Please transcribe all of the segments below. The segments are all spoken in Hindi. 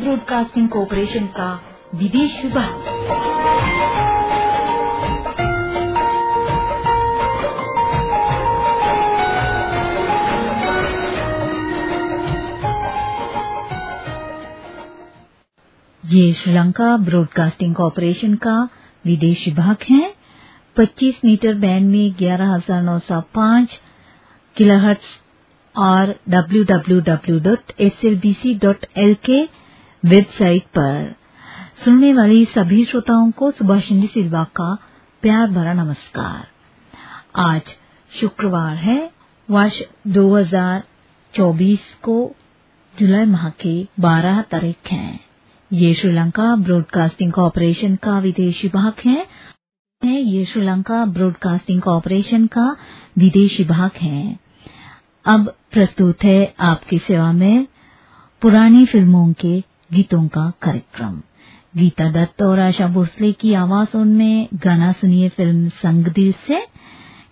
ब्रॉडकास्टिंग कॉरपोरेशन का विदेश विभाग। ये श्रीलंका ब्रॉडकास्टिंग कॉरपोरेशन का विदेश विभाग है। 25 मीटर बैंड में 11905 किलोहर्ट्ज और www.slbc.lk वेबसाइट पर। सुनने वाली सभी श्रोताओं को सुभाष चंद्र सिल्वा का प्यार भरा नमस्कार। आज शुक्रवार है, वर्ष 2024 को जुलाई माह के 12 तारीख है। ये श्रीलंका ब्रॉडकास्टिंग कॉरपोरेशन का विदेश विभाग है। ये श्रीलंका ब्रॉडकास्टिंग कॉरपोरेशन का विदेश विभाग है। अब प्रस्तुत है आपकी सेवा में पुरानी फ़िल्मों के गीतों का कार्यक्रम। गीता दत्त और आशा भोसले की आवाज़ उनमें गाना सुनिए फ़िल्म संगदिल से।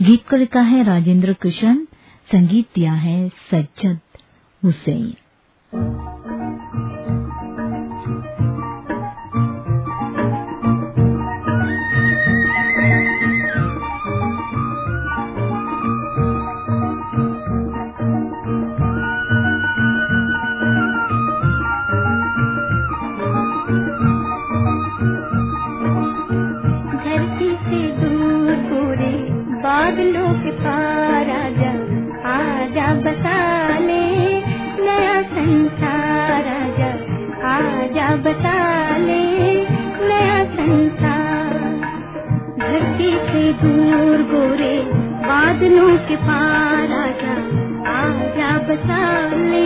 गीत को लिखा है राजेंद्र कृष्ण संगीत दिया है सज्जद हुसैन। दूर गोरे बादलों के पार आजा। आजा बसा ले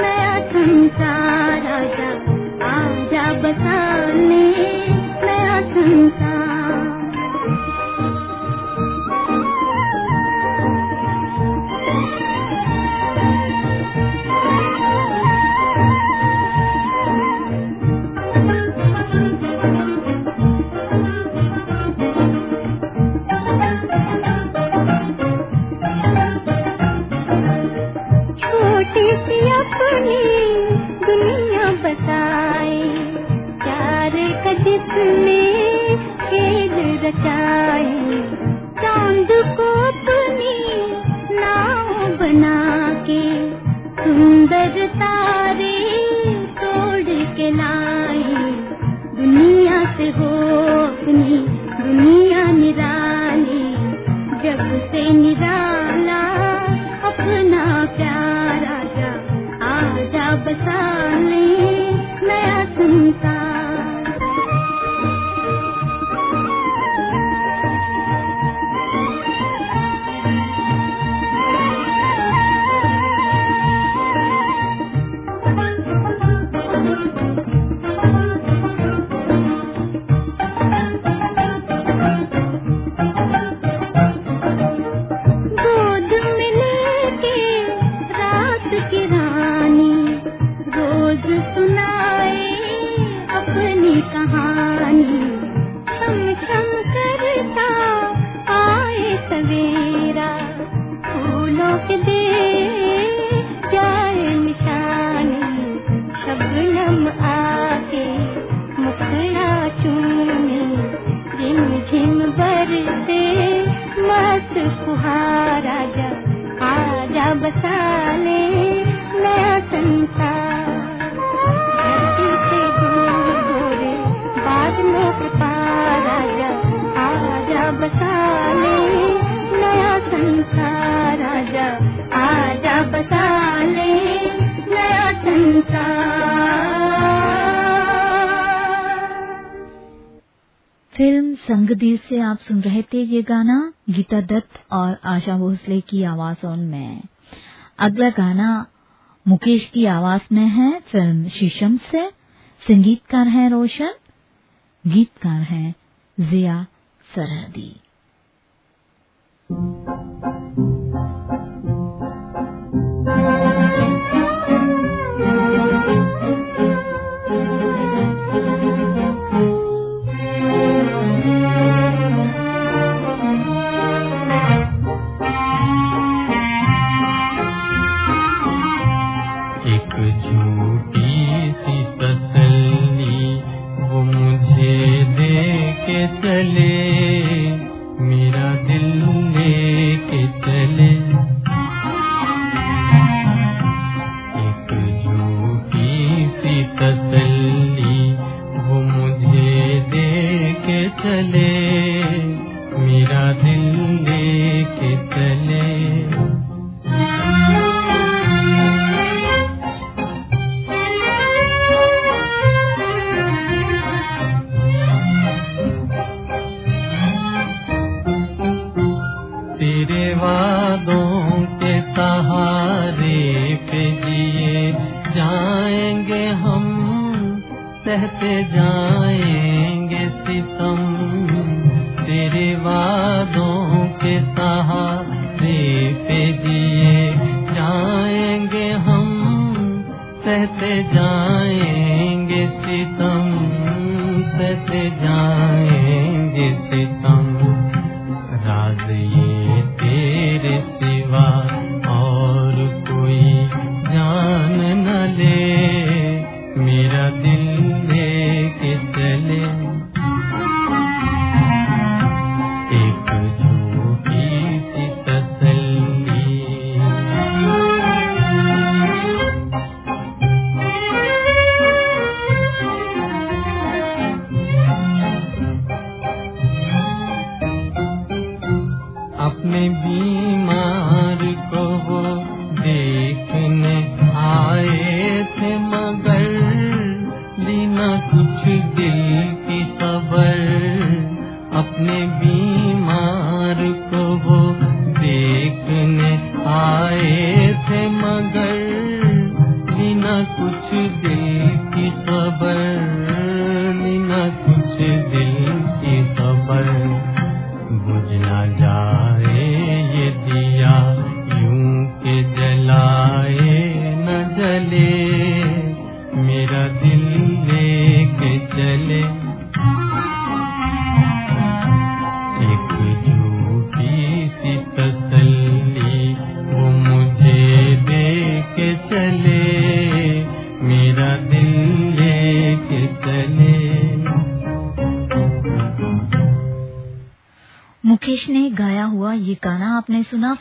नया संसार आजा आजा बसा संगदिल से आप सुन रहे थे ये गाना गीता दत्त और आशा भोसले की आवाजों में। अगला गाना मुकेश की आवाज़ में है, फ़िल्म शीशम से। संगीतकार हैं रोशन, गीतकार हैं जिया सरहदी। चले मेरा दिल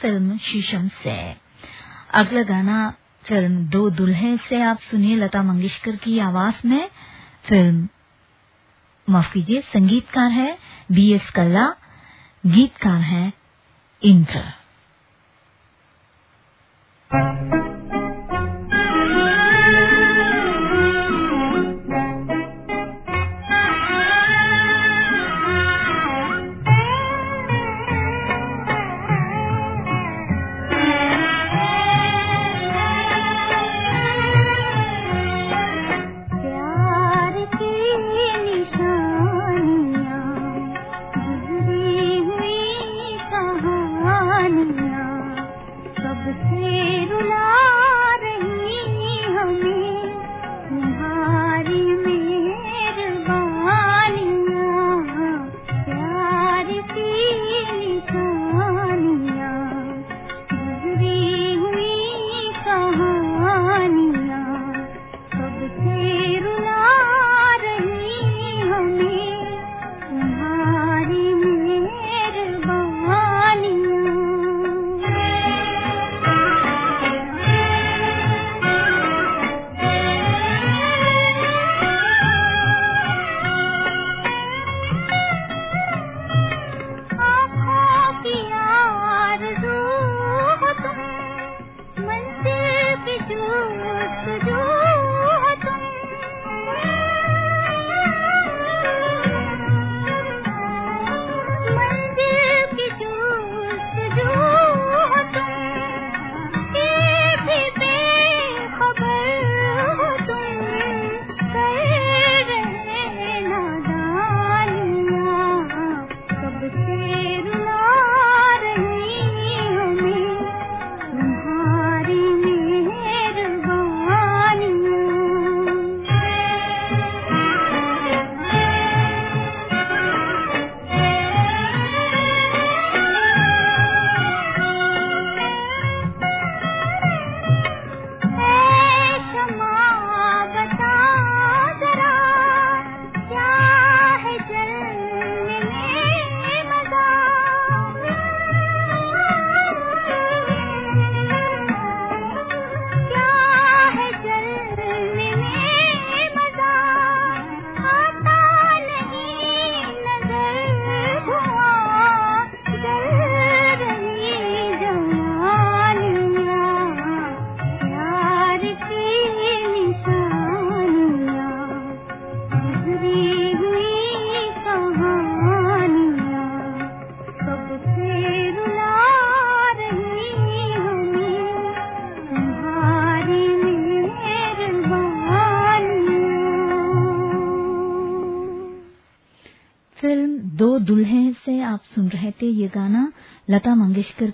फ़िल्म शीशम से। अगला गाना फ़िल्म दो दुल्हे से आप सुनिए, लता मंगेशकर की आवाज़ में। फ़िल्म, माफ़ कीजिए, संगीतकार है बी एस कल्ला, गीतकार है इंद्र।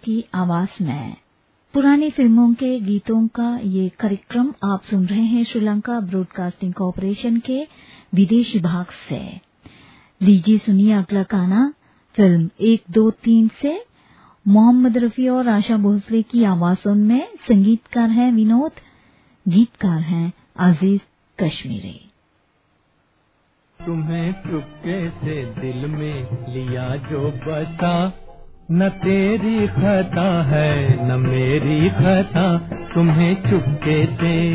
की आवाज़ में। पुरानी फ़िल्मों के गीतों का ये कार्यक्रम आप सुन रहे हैं श्रीलंका ब्रॉडकास्टिंग कॉरपोरेशन के विदेश विभाग से। लीजिए सुनिए अगला गाना, फ़िल्म एक दो तीन से। मोहम्मद रफी और आशा भोसले की आवाजों में संगीतकार हैं विनोद, गीतकार हैं अज़ीज़ कश्मीरी। तुम्हें चुपके से दिल में लिया जो बता न तेरी खता है, न मेरी खता, तुम्हें चुपके से।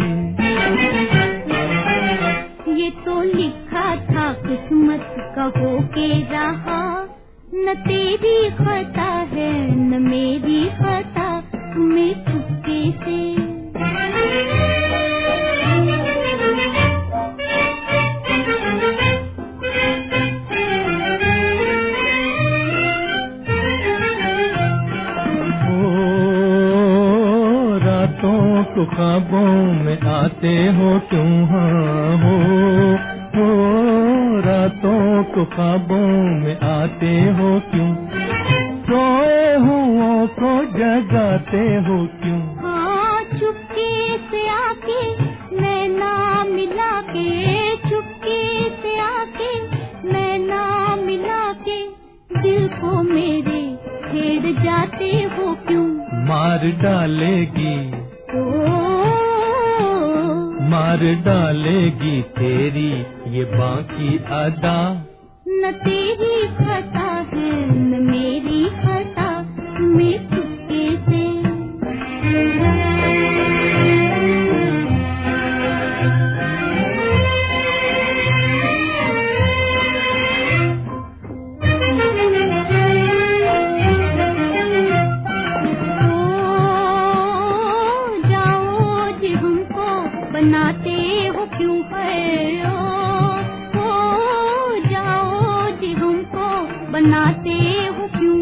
ये तो लिखा था किस्मत कहो के रहा। न तेरी खता है, न मेरी खता, तुम्हें चुपके से। ख्वाबों में आते हो क्यों? हाँ हो हो रातों को ख्वाबों में आते हो क्यों? सोए हुओं को जगाते हो क्यों? हाँ चुपके से आके नैना मिला के चुपके से आके नैना मिला के दिल को मेरे छेड़ जाते हो क्यों? मार डालेगी मार डालेगी तेरी ये बाकी अदा। न तेरी बनाते हो क्यों?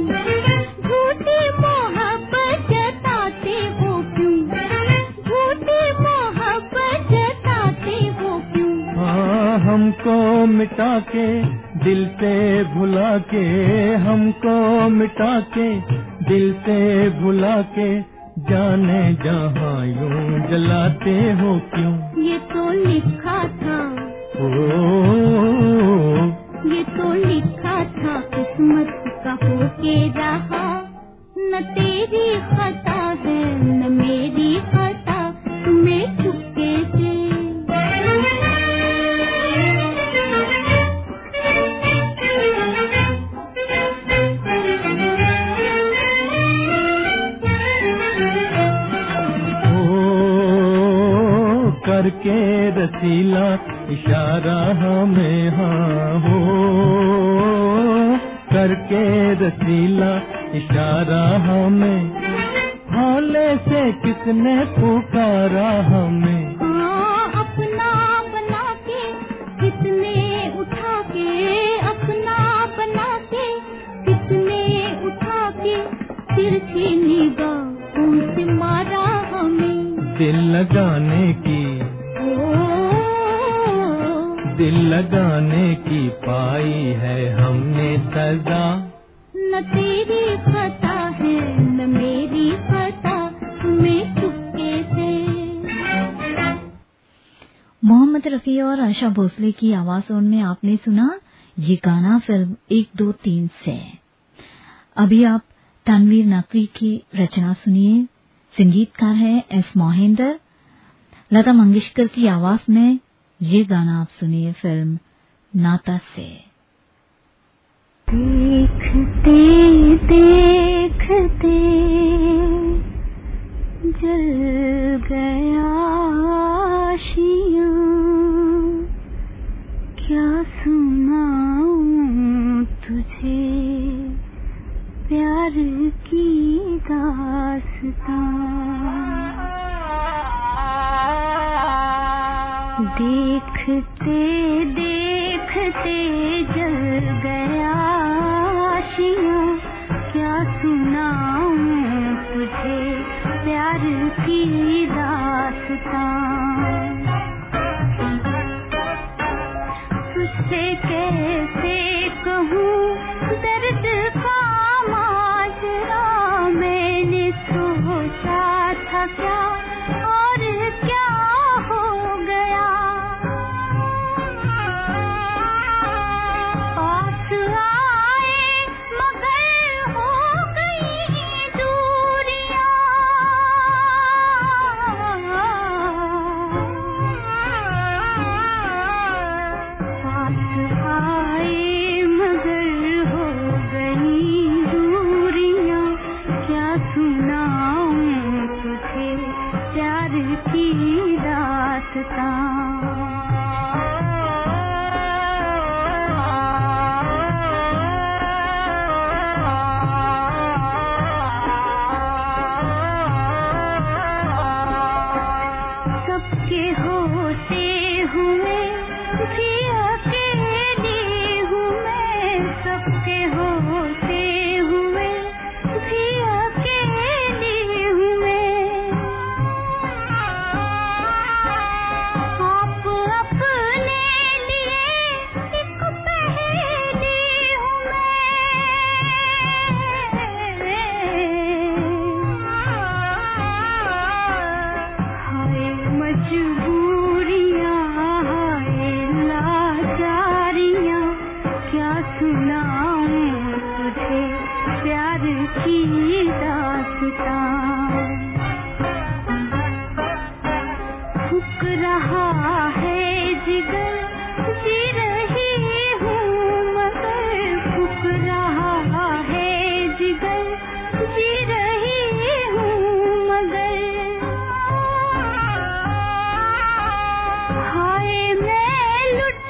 झूठी मोहब्बत जताते हो क्यों? झूठी मोहब्बत जताते हो क्यों? हाँ हमको मिटा के दिल से भुला के हमको मिटा के दिल से भुला के जाने जहाँ यूँ जलाते हो क्यों? ये तो लिखा था। ओ न तेरी खता है न मेरी खता मैं चुपके से। मोहम्मद रफी और आशा भोसले की आवाजों में आपने सुना ये गाना फ़िल्म एक दो तीन से। अभी आप तनवीर नकवी की रचना सुनिए। संगीतकार है एस मोहिंदर। लता मंगेशकर की आवाज़ में ये गाना आप सुनिए फ़िल्म नाता से। देखते देखते जल गया आशियाँ। क्या सुनाऊं तुझे प्यार की दास्तां। देखते देखते जल गया आशियाँ क्या सुनाऊं तुझे प्यार की दास्तां। तुझसे कैसे ये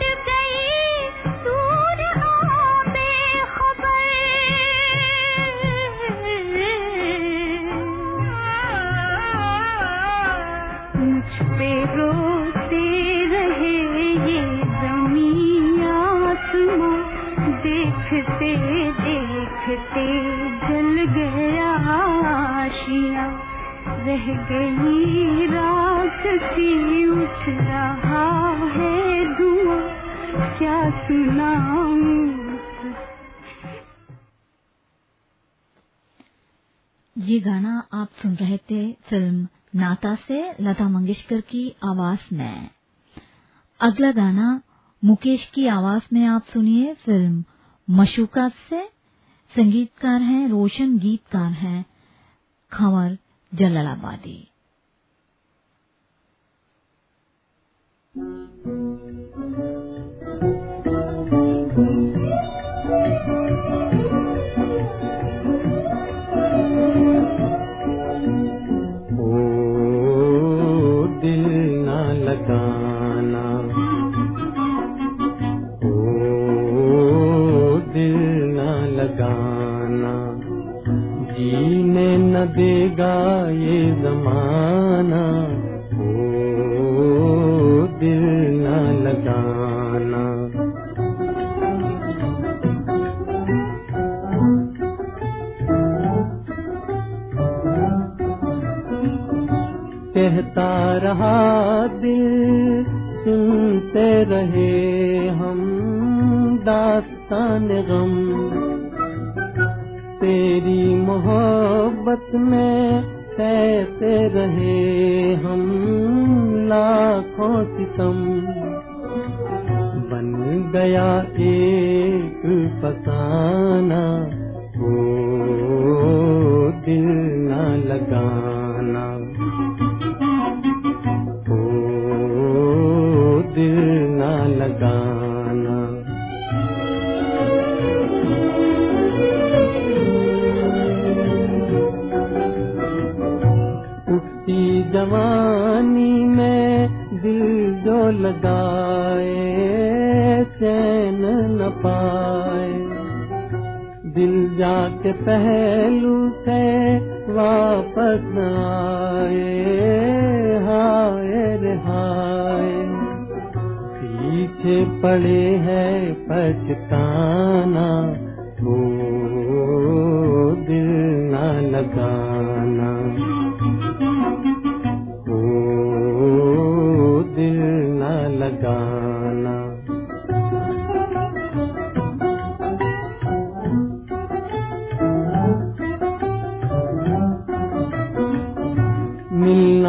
आवाज़ में। अगला गाना मुकेश की आवाज़ में आप सुनिए, फ़िल्म मशूका से। संगीतकार हैं, रोशन गीतकार हैं, खंवर जलालाबादी। देगा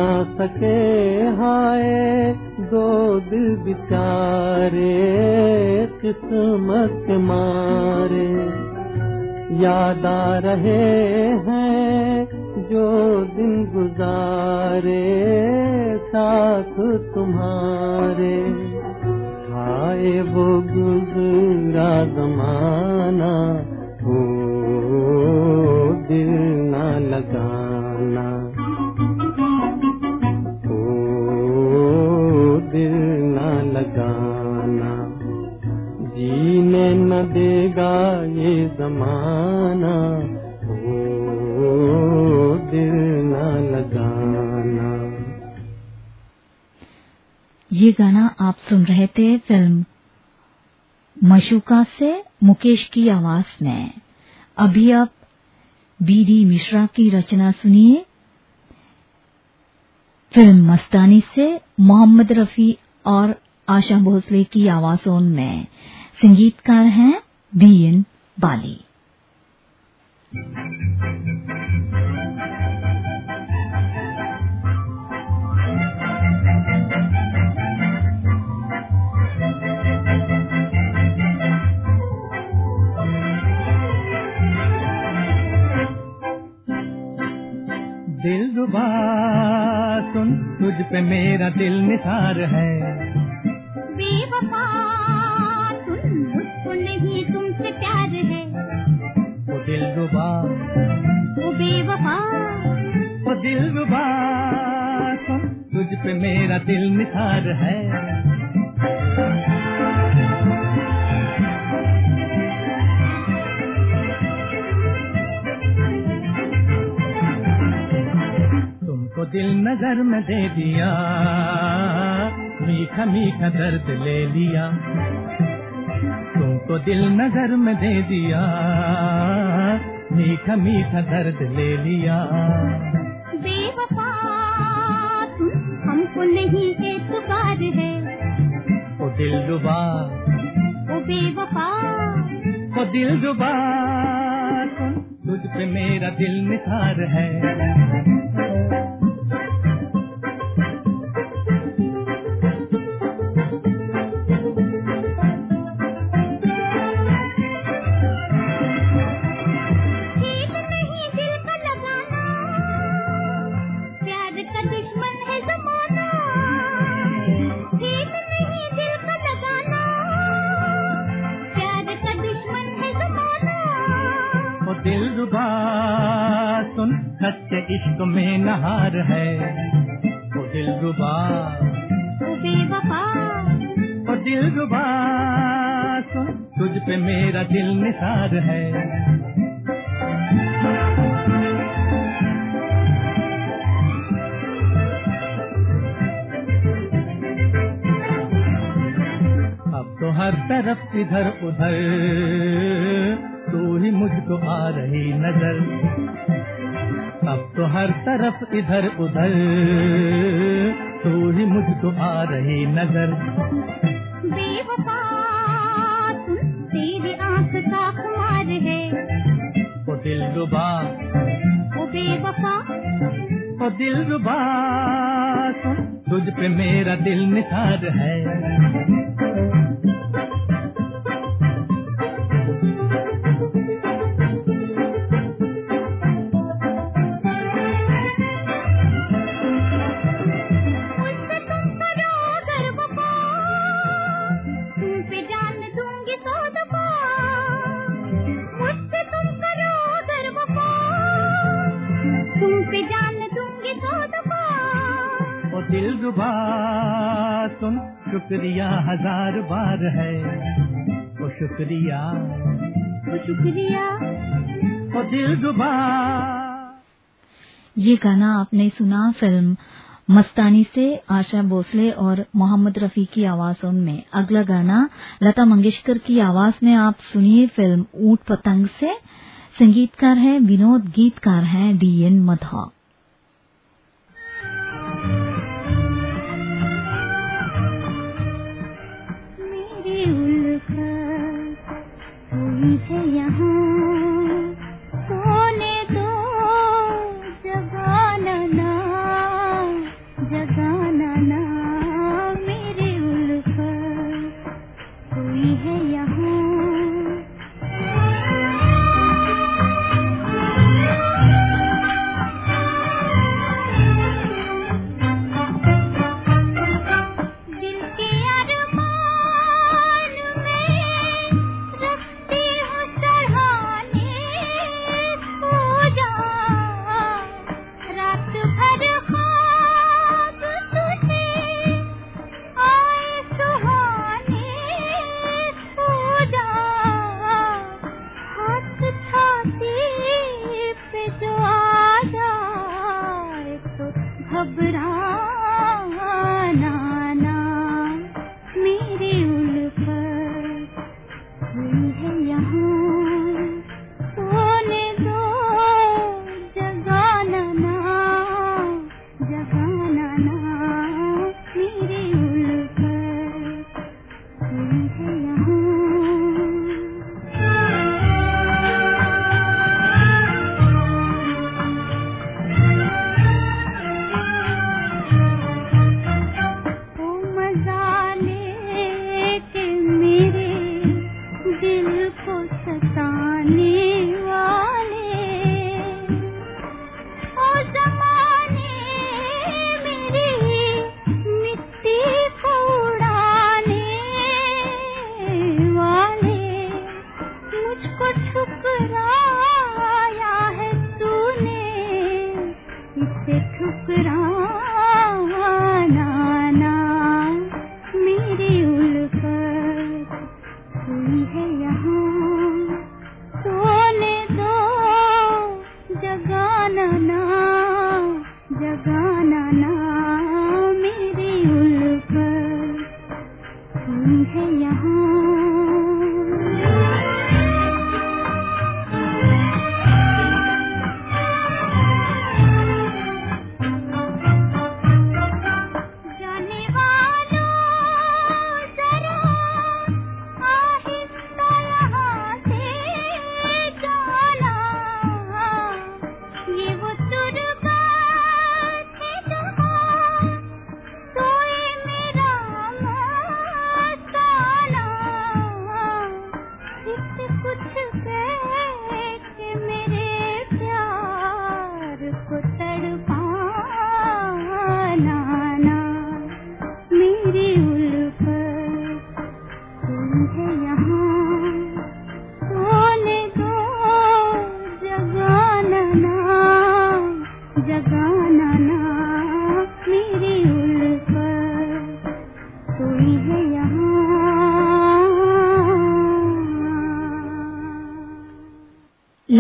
ना सके, हाय, दो दिल बिचारे, किस्मत मारे। याद आ रहे हैं जो दिन गुजारे, साथ तुम्हारे। हाय, वो गुजरा जमाना, हो दिल न लगाना। देगा ये जमाना। ओ, दिल न लगाना। ये गाना आप सुन रहे थे फ़िल्म मशुका से मुकेश की आवाज़ में। अभी आप बी डी मिश्रा की रचना सुनिए। फ़िल्म मस्तानी से मोहम्मद रफी और आशा भोसले की आवाजों में। संगीतकार हैं बी एन बाली। दिल रुबा सुन तुझ पे मेरा दिल निसार है। नहीं तुमसे प्यार है। वो दिल रुबा। वो बेवफा। वो दिल रुबा। तुझ पे मेरा दिल निसार है। तुमको दिल नज़र में दे दिया। मीठा मीठा दर्द ले लिया। तुमको दिल नज़र में दे दिया मीठा मीठा दर्द ले लिया। बेवफा हमको नहीं एतबार है। वो दिल रुबा वो बेवफा। वो दिल सुन तुझ पे मेरा दिल निसार है। इश्क में नहार है। वो दिल रुबा। वो बेवफा। वो दिल रुबा। सुन तुझ पे मेरा दिल निसार है। अब तो हर तरफ़ इधर उधर तू ही मुझको आ रही नज़र। अब तो हर तरफ़ इधर उधर। तू ही मुझको आ रही नज़र। बेवफा सुन तेरी आँख का खुमार है। वो दिल रुबा। वो बेवफा। वो दिल रुबा तुझ पे मेरा दिल निसार है। वो दिल रुबा सुन शुक्रिया हज़ार बार है। वो शुक्रिया। वो शुक्रिया। वो दिल रुबा। ये गाना आपने सुना फ़िल्म मस्तानी से आशा भोसले और मोहम्मद रफी की आवाजों में। अगला गाना लता मंगेशकर की आवाज़ में आप सुनिए फ़िल्म ऊट पतंग से। संगीतकार हैं विनोद गीतकार हैं डी एन है यहाँ।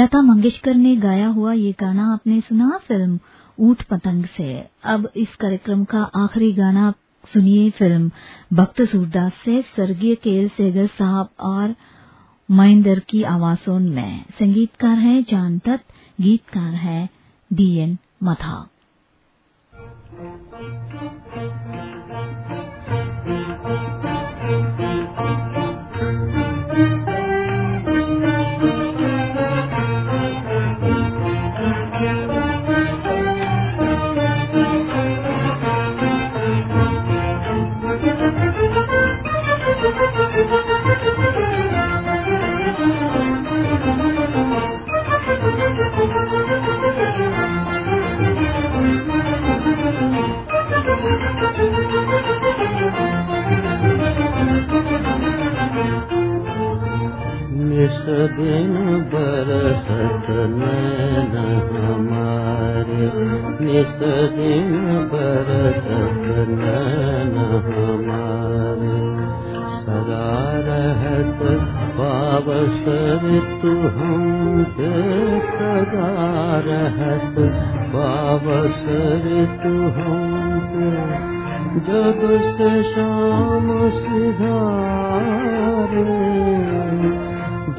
लता मंगेशकर ने गाया हुआ ये गाना आपने सुना फ़िल्म ऊट पतंग से। अब इस कार्यक्रम का आखिरी गाना सुनिए फ़िल्म भक्त सूरदास से, स्वर्गीय केएल सेगर साहब और महेंद्र की आवाजों में। संगीतकार है जान दत्त गीतकार है बी एन मथा। दिन बरसत नैन हमारे सदा रहत पावसर तु हम सदा रहत पावसर तु हम जब से शाम सिधारे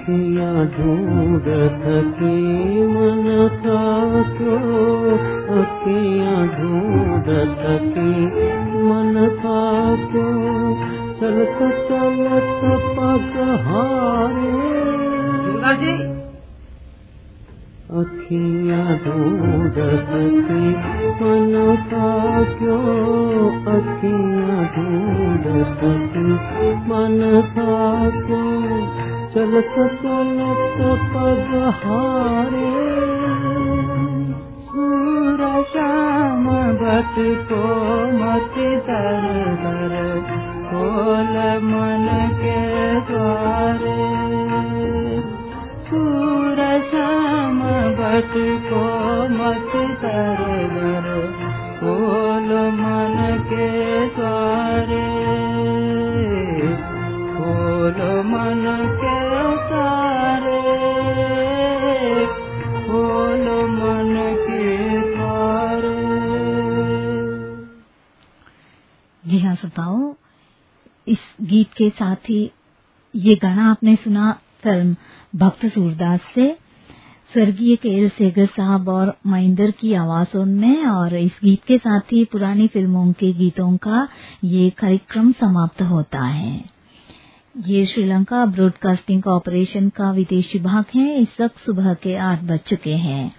अखियाँ ढूंढत की मन का क्यों ढूंढत की मन था क्यों चलत चलत पग हारे। जी अखियाँ ढूंढत मन था क्यों अखियाँ ढूंढत था क्यों चलत चलत पग हारे? सूर श्याम भट को मत दर दर, खोल मन के द्वारे। सूर श्याम भट को मत दर दर मन के द्वारे। खोल मन के तारे खोल मन के तारे जी हाँ श्रोताओं इस गीत के साथ ही ये गाना आपने सुना फ़िल्म भक्त सूरदास से। स्वर्गीय के एल सेगर साहब और महेंद्र की आवाजों में और इस गीत के साथ ही पुरानी फ़िल्मों के गीतों का ये कार्यक्रम समाप्त होता है। ये श्रीलंका ब्रॉडकास्टिंग कॉरपोरेशन का विदेशी भाग है। इस वक्त सुबह के आठ बज चुके हैं।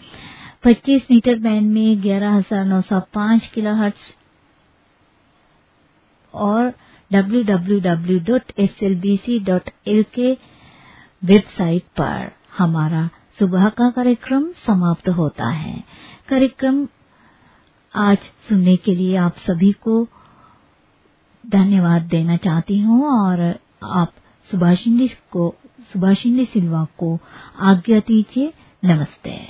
25 मीटर बैंड में 11905 किलोहर्ट्ज और www.slbc.il के वेबसाइट पर हमारा सुबह का कार्यक्रम समाप्त होता है। कार्यक्रम आज सुनने के लिए आप सभी को धन्यवाद देना चाहती हूँ और आप सुभाषिंदी को सुभाषिंदी सिल्वा को आज्ञा दीजिए। नमस्ते।